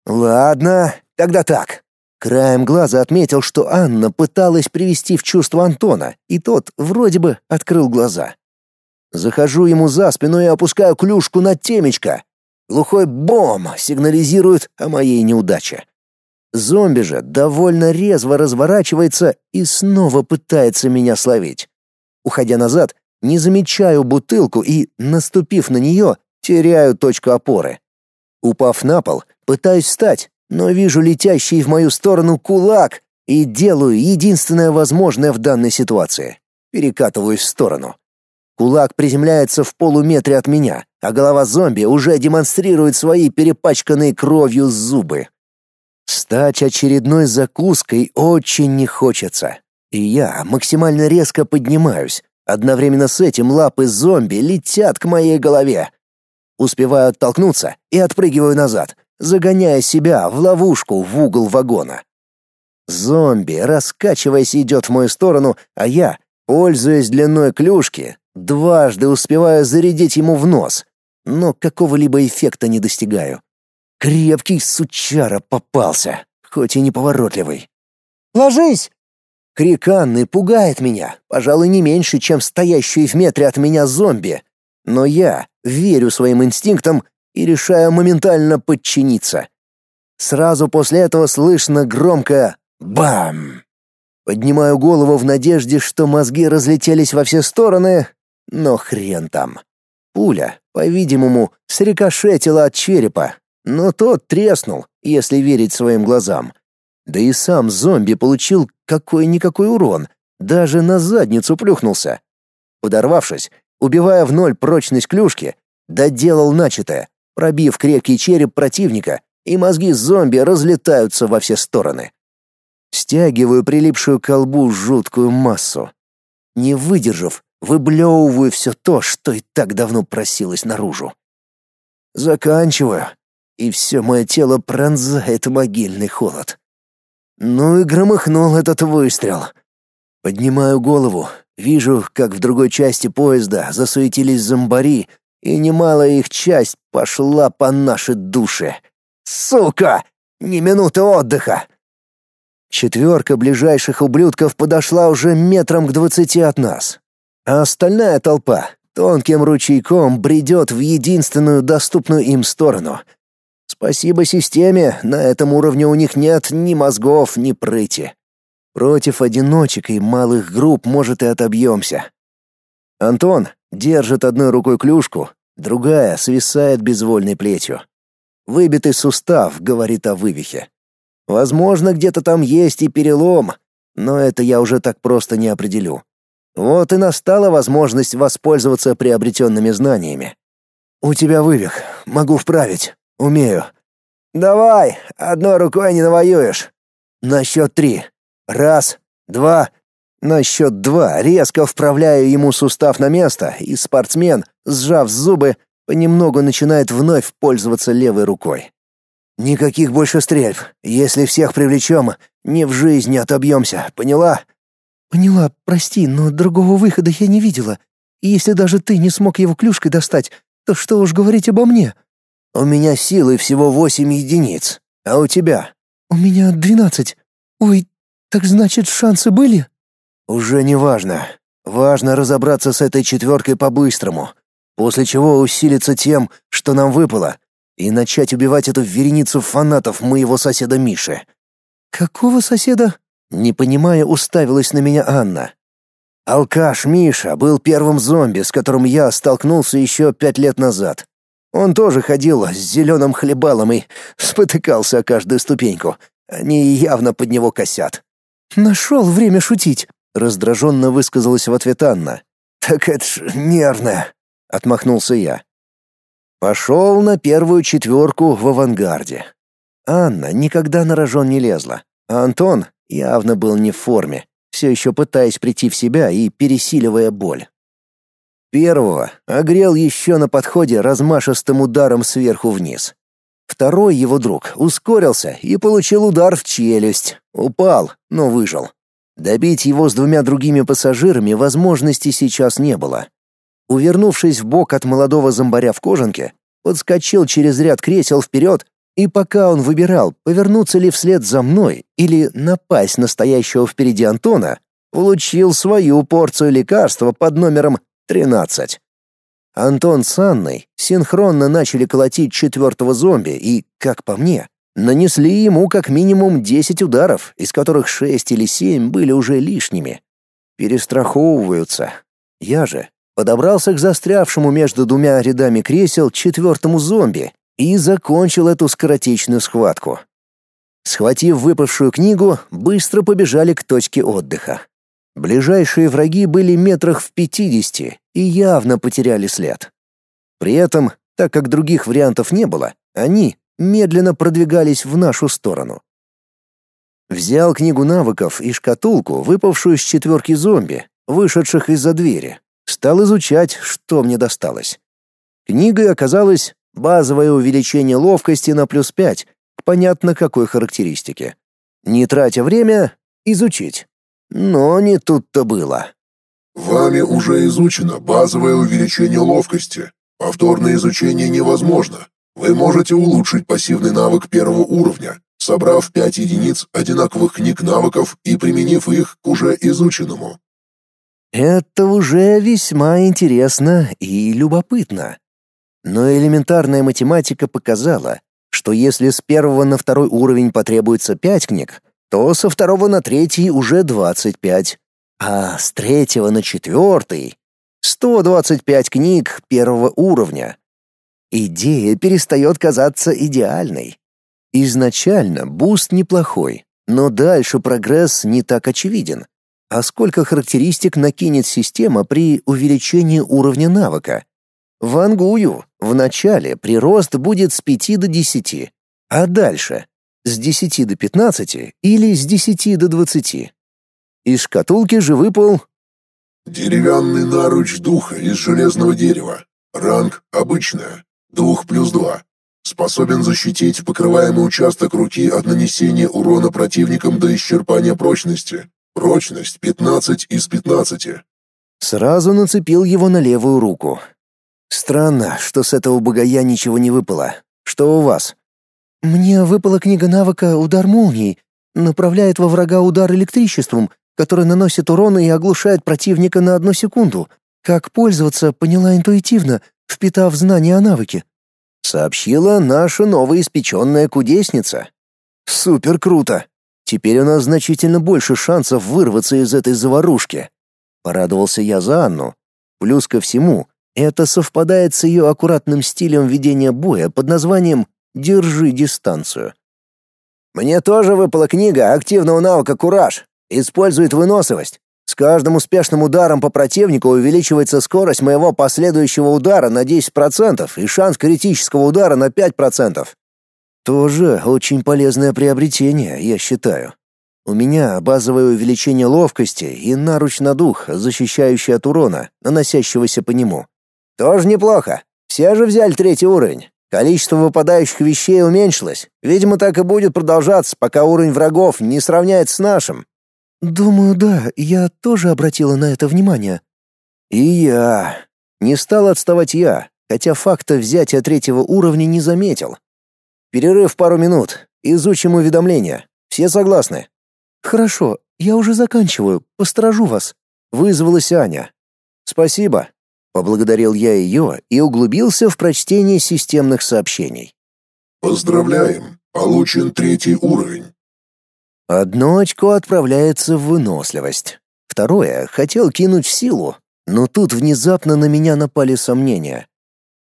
Ладно, тогда так. Краем глаза отметил, что Анна пыталась привести в чувство Антона, и тот вроде бы открыл глаза. Захожу ему за спину и опускаю клюшку на темечко. Глухой бом сигнализирует о моей неудаче. Зомби же довольно резво разворачивается и снова пытается меня словить. Уходя назад, не замечаю бутылку и, наступив на нее, теряю точку опоры. Упав на пол, пытаюсь встать, но вижу летящий в мою сторону кулак и делаю единственное возможное в данной ситуации. Перекатываюсь в сторону. Кулак приземляется в полуметре от меня, а голова зомби уже демонстрирует свои перепачканные кровью зубы. Стать очередной закуской очень не хочется. И я максимально резко поднимаюсь. Одновременно с этим лапы зомби летят к моей голове. Успеваю оттолкнуться и отпрыгиваю назад, загоняя себя в ловушку в угол вагона. Зомби, раскачиваясь, идет в мою сторону, а я, пользуясь длиной клюшки, дважды успеваю зарядить ему в нос, но какого-либо эффекта не достигаю. Крепкий сучара попался, хоть и неповоротливый. «Ложись!» Крик Анны пугает меня, пожалуй, не меньше, чем стоящий в метре от меня зомби. Но я верю своим инстинктам и решаю моментально подчиниться. Сразу после этого слышно громкое «бам». Поднимаю голову в надежде, что мозги разлетелись во все стороны, но хрен там. Пуля, по-видимому, срикошетила от черепа, но тот треснул, если верить своим глазам. Да и сам зомби получил какой-никакой урон, даже на задницу плюхнулся. Подорвавшись, убивая в ноль прочность клюшки, доделал начатое, пробив крепкий череп противника, и мозги зомби разлетаются во все стороны. Стягиваю прилипшую к колбу жуткую массу. Не выдержав, выблевываю все то, что и так давно просилось наружу. Заканчиваю, и все мое тело пронзает могильный холод. Ну и громыхнул этот выстрел. Поднимаю голову, вижу, как в другой части поезда засуетились зомбари, и немалая их часть пошла по нашей душе. Сука! Ни минуты отдыха! Четверка ближайших ублюдков подошла уже метром к двадцати от нас. А остальная толпа тонким ручейком бредет в единственную доступную им сторону. Спасибо системе, на этом уровне у них нет ни мозгов, ни прыти. Против одиночек и малых групп, может, и отобьемся. Антон держит одной рукой клюшку, другая свисает безвольной плетью. Выбитый сустав говорит о вывихе. Возможно, где-то там есть и перелом, но это я уже так просто не определю. Вот и настала возможность воспользоваться приобретенными знаниями. «У тебя вывих. Могу вправить. Умею». «Давай, одной рукой не навоюешь». «На счет три. Раз, два...» На счет два резко вправляю ему сустав на место, и спортсмен, сжав зубы, понемногу начинает вновь пользоваться левой рукой. «Никаких больше стрельб. Если всех привлечем, не в жизни отобьемся, поняла?» «Поняла, прости, но другого выхода я не видела. И если даже ты не смог его клюшкой достать, то что уж говорить обо мне?» «У меня силы всего восемь единиц. А у тебя?» «У меня двенадцать. Ой, так значит, шансы были?» «Уже не важно. Важно разобраться с этой четверкой по-быстрому, после чего усилиться тем, что нам выпало, и начать убивать эту вереницу фанатов моего соседа Миши. Какого соседа? Не понимая, уставилась на меня Анна. Алкаш Миша был первым зомби, с которым я столкнулся еще пять лет назад. Он тоже ходил с зеленым хлебалом и спотыкался о каждую ступеньку. Они явно под него косят. «Нашел время шутить», — раздраженно высказалась в ответ Анна. «Так это ж нервно», — отмахнулся я. Пошел на первую четверку в авангарде. Анна никогда на рожон не лезла, а Антон явно был не в форме, все еще пытаясь прийти в себя и пересиливая боль. Первого огрел еще на подходе размашистым ударом сверху вниз. Второй его друг ускорился и получил удар в челюсть. Упал, но выжил. Добить его с двумя другими пассажирами возможности сейчас не было. Увернувшись в бок от молодого зомбаря в кожанке, подскочил через ряд кресел вперед, и пока он выбирал, повернуться ли вслед за мной или напасть на стоящего впереди Антона, получил свою порцию лекарства под номером 13. Антон с Анной синхронно начали колотить четвертого зомби и, как по мне, нанесли ему как минимум 10 ударов, из которых 6 или 7 были уже лишними. Перестраховываются. Я же подобрался к застрявшему между двумя рядами кресел четвертому зомби и закончил эту скоротечную схватку. Схватив выпавшую книгу, быстро побежали к точке отдыха. Ближайшие враги были метрах в пятидесяти и явно потеряли след. При этом, так как других вариантов не было, они медленно продвигались в нашу сторону. Взял книгу навыков и шкатулку, выпавшую с четверки зомби, вышедших из-за двери. Стал изучать, что мне досталось. Книгой оказалось базовое увеличение ловкости на плюс 5 к понятно какой характеристике. Не тратя время, изучить. Но не тут-то было. Вами уже изучено базовое увеличение ловкости. Повторное изучение невозможно. Вы можете улучшить пассивный навык первого уровня, собрав 5 единиц одинаковых книг навыков и применив их к уже изученному. Это уже весьма интересно и любопытно. Но элементарная математика показала, что если с первого на второй уровень потребуется пять книг, то со второго на третий уже двадцать пять, а с третьего на четвертый — сто двадцать пять книг первого уровня. Идея перестает казаться идеальной. Изначально буст неплохой, но дальше прогресс не так очевиден. А сколько характеристик накинет система при увеличении уровня навыка? Вангую, в начале прирост будет с 5 до 10, а дальше с 10 до 15 или с 10 до 20. Из шкатулки же выпал Деревянный наруч духа из железного дерева. Ранг обычная. Дух плюс 2. Способен защитить покрываемый участок руки от нанесения урона противникам до исчерпания прочности. Прочность 15 из 15. Сразу нацепил его на левую руку. Странно, что с этого богая ничего не выпало. Что у вас? Мне выпала книга навыка «Удар молнией». Направляет во врага удар электричеством, который наносит урон и оглушает противника на одну секунду. Как пользоваться, поняла интуитивно, впитав знания о навыке. Сообщила наша новоиспеченная кудесница. Супер круто. Теперь у нас значительно больше шансов вырваться из этой заварушки. Порадовался я за Анну. Плюс ко всему, это совпадает с ее аккуратным стилем ведения боя под названием «Держи дистанцию». Мне тоже выпала книга активного навыка «Кураж». Использует выносливость. С каждым успешным ударом по противнику увеличивается скорость моего последующего удара на 10% и шанс критического удара на 5%. Тоже очень полезное приобретение, я считаю. У меня базовое увеличение ловкости и наруч на дух, защищающий от урона, наносящегося по нему. Тоже неплохо. Все же взяли третий уровень. Количество выпадающих вещей уменьшилось. Видимо, так и будет продолжаться, пока уровень врагов не сравняется с нашим. Думаю, да, я тоже обратила на это внимание. И я. Не стал отставать я, хотя факта взятия третьего уровня не заметил. Перерыв пару минут. Изучим уведомления. Все согласны? Хорошо, я уже заканчиваю. Посторожу вас. Вызвалась Аня. Спасибо. Поблагодарил я ее и углубился в прочтение системных сообщений. Поздравляем, получен третий уровень. Одно очко отправляется в выносливость. Второе хотел кинуть в силу, но тут внезапно на меня напали сомнения.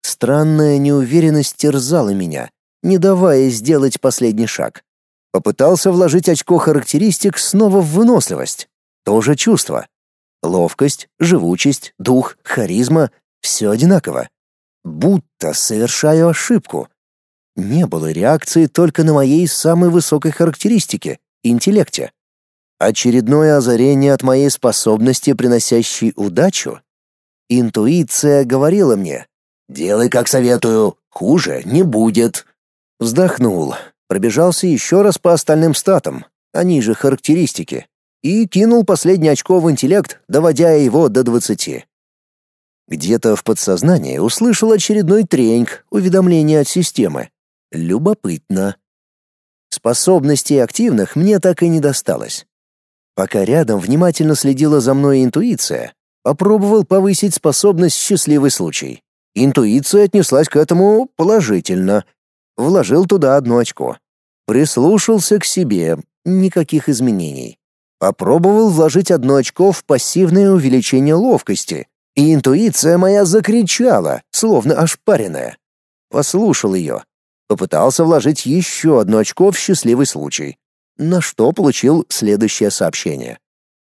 Странная неуверенность терзала меня, не давая сделать последний шаг. Попытался вложить очко характеристик снова в выносливость. То же чувство. Ловкость, живучесть, дух, харизма — все одинаково. Будто совершаю ошибку. Не было реакции только на моей самой высокой характеристике — интеллекте. Очередное озарение от моей способности, приносящей удачу? Интуиция говорила мне «Делай, как советую, хуже не будет». Вздохнул, пробежался еще раз по остальным статам, они же характеристики, и кинул последнее очко в интеллект, доводя его до двадцати. Где-то в подсознании услышал очередной треньк, уведомление от системы. Любопытно. Способностей активных мне так и не досталось. Пока рядом внимательно следила за мной интуиция, попробовал повысить способность «Счастливый случай». Интуиция отнеслась к этому положительно. Вложил туда одно очко. Прислушался к себе, никаких изменений. Попробовал вложить одно очко в пассивное увеличение ловкости, и интуиция моя закричала, словно ошпаренная. Послушал ее. Попытался вложить еще одно очко в счастливый случай, на что получил следующее сообщение.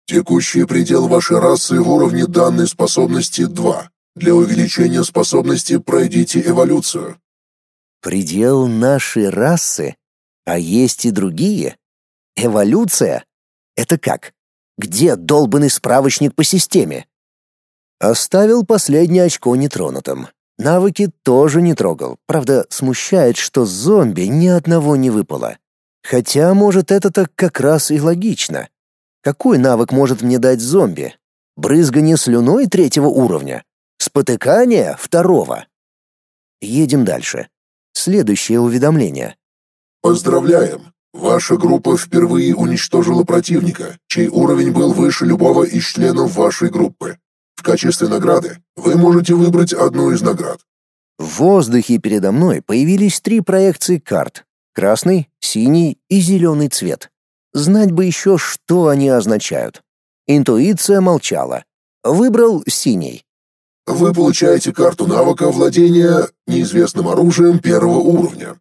Текущий предел вашей расы в уровне данной способности 2. Для увеличения способности пройдите эволюцию. Предел нашей расы? А есть и другие? Эволюция? Это как? Где долбанный справочник по системе? Оставил последнее очко нетронутым. Навыки тоже не трогал. Правда, смущает, что зомби ни одного не выпало. Хотя, может, это-то как раз и логично. Какой навык может мне дать зомби? Брызгание слюной третьего уровня? Спотыкание второго? Едем дальше. Следующее уведомление. Поздравляем! Ваша группа впервые уничтожила противника, чей уровень был выше любого из членов вашей группы. В качестве награды вы можете выбрать одну из наград. В воздухе передо мной появились три проекции карт: красный, синий и зеленый цвет. Знать бы еще, что они означают. Интуиция молчала. Выбрал синий. Вы получаете карту навыка владения неизвестным оружием первого уровня.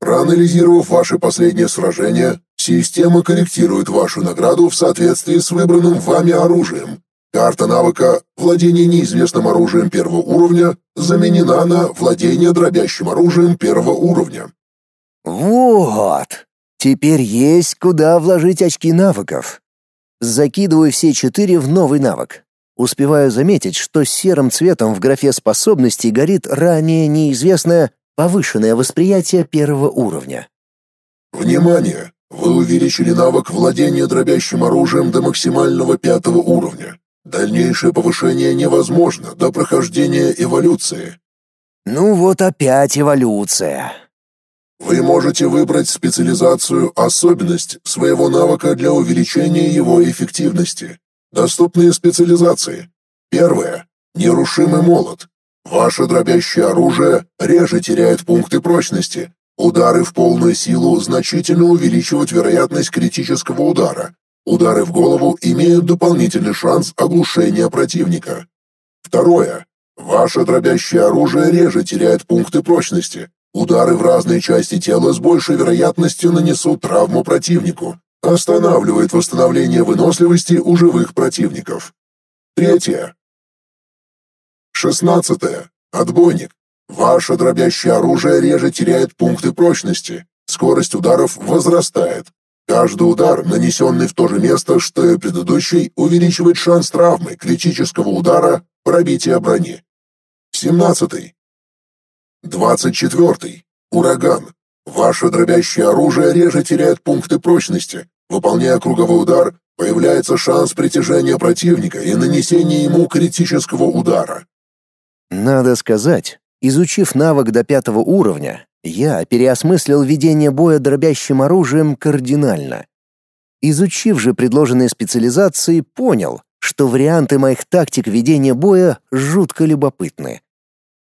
Проанализировав ваше последнее сражение, система корректирует вашу награду в соответствии с выбранным вами оружием. Карта навыка «Владение неизвестным оружием первого уровня» заменена на «Владение дробящим оружием первого уровня». Вот! Теперь есть куда вложить очки навыков. Закидываю все четыре в новый навык. Успеваю заметить, что серым цветом в графе способностей горит ранее неизвестное повышенное восприятие первого уровня. Внимание! Вы увеличили навык владения дробящим оружием до максимального пятого уровня. Дальнейшее повышение невозможно до прохождения эволюции. Ну вот опять эволюция. Вы можете выбрать специализацию «Особенность» своего навыка для увеличения его эффективности. Доступные специализации. Первое. Нерушимый молот. Ваше дробящее оружие реже теряет пункты прочности. Удары в полную силу значительно увеличивают вероятность критического удара. Удары в голову имеют дополнительный шанс оглушения противника. Второе. Ваше дробящее оружие реже теряет пункты прочности. Удары в разные части тела с большей вероятностью нанесут травму противнику. Останавливает восстановление выносливости у живых противников. Третье. Шестнадцатое. Отбойник. Ваше дробящее оружие реже теряет пункты прочности. Скорость ударов возрастает. Каждый удар, нанесенный в то же место, что и предыдущий, увеличивает шанс травмы, критического удара, пробития брони. Семнадцатый. Двадцать четвертый. Ураган. Ваше дробящее оружие реже теряет пункты прочности. Выполняя круговой удар, появляется шанс притяжения противника и нанесения ему критического удара. Надо сказать, изучив навык до пятого уровня, я переосмыслил ведение боя дробящим оружием кардинально. Изучив же предложенные специализации, понял, что варианты моих тактик ведения боя жутко любопытны.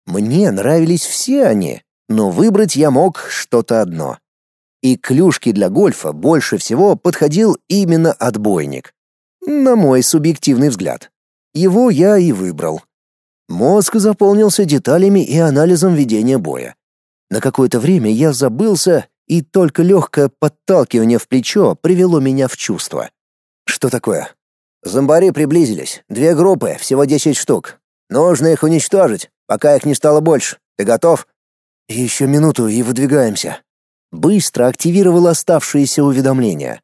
Мне нравились все они, но выбрать я мог что-то одно. И клюшки для гольфа больше всего подходил именно отбойник. На мой субъективный взгляд. Его я и выбрал. Мозг заполнился деталями и анализом ведения боя. На какое-то время я забылся, и только легкое подталкивание в плечо привело меня в чувство. Что такое? Зомбари приблизились. Две группы, всего десять штук. Нужно их уничтожить, пока их не стало больше. Ты готов? Еще минуту и выдвигаемся. Быстро активировал оставшиеся уведомления.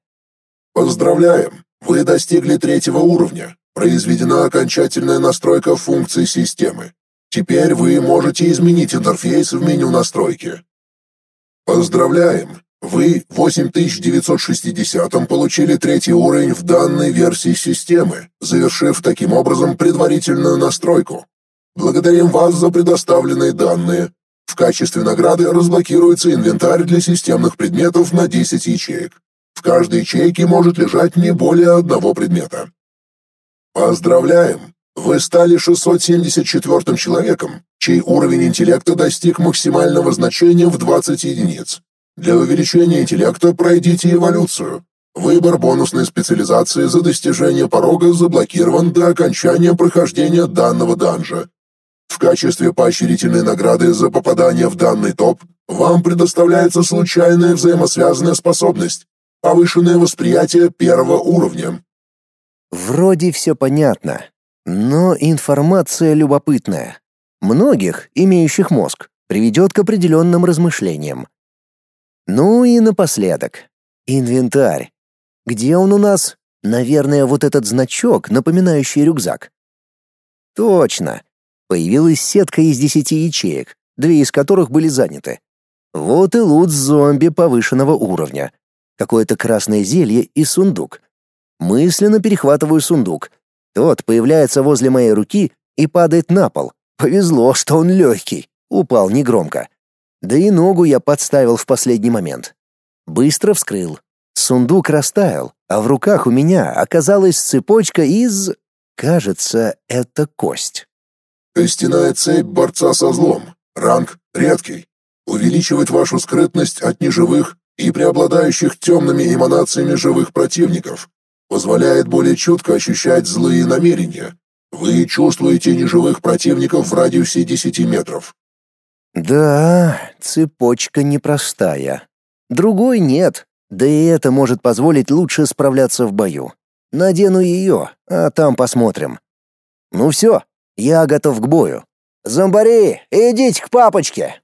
Поздравляем! Вы достигли третьего уровня. Произведена окончательная настройка функций системы. Теперь вы можете изменить интерфейс в меню настройки. Поздравляем! Вы 8960 получили третий уровень в данной версии системы, завершив таким образом предварительную настройку. Благодарим вас за предоставленные данные. В качестве награды разблокируется инвентарь для системных предметов на 10 ячеек. В каждой ячейке может лежать не более одного предмета. Поздравляем! Вы стали 674-м человеком, чей уровень интеллекта достиг максимального значения в 20 единиц. Для увеличения интеллекта пройдите эволюцию. Выбор бонусной специализации за достижение порога заблокирован до окончания прохождения данного данжа. В качестве поощрительной награды за попадание в данный топ вам предоставляется случайная взаимосвязанная способность – повышенное восприятие первого уровня. Вроде все понятно, но информация любопытная. Многих, имеющих мозг, приведет к определенным размышлениям. Ну и напоследок. Инвентарь. Где он у нас? Наверное, вот этот значок, напоминающий рюкзак. Точно. Появилась сетка из десяти ячеек, две из которых были заняты. Вот и лут зомби повышенного уровня. Какое-то красное зелье и сундук. Мысленно перехватываю сундук. Тот появляется возле моей руки и падает на пол. Повезло, что он легкий. Упал негромко. Да и ногу я подставил в последний момент. Быстро вскрыл. Сундук растаял, а в руках у меня оказалась цепочка из... Кажется, это кость. Костяная цепь борца со злом. Ранг редкий. Увеличивает вашу скрытность от неживых и преобладающих темными эманациями живых противников позволяет более четко ощущать злые намерения. Вы чувствуете неживых противников в радиусе 10 метров. Да, цепочка непростая. Другой нет, да и это может позволить лучше справляться в бою. Надену ее, а там посмотрим. Ну все, я готов к бою. Зомбари, идите к папочке.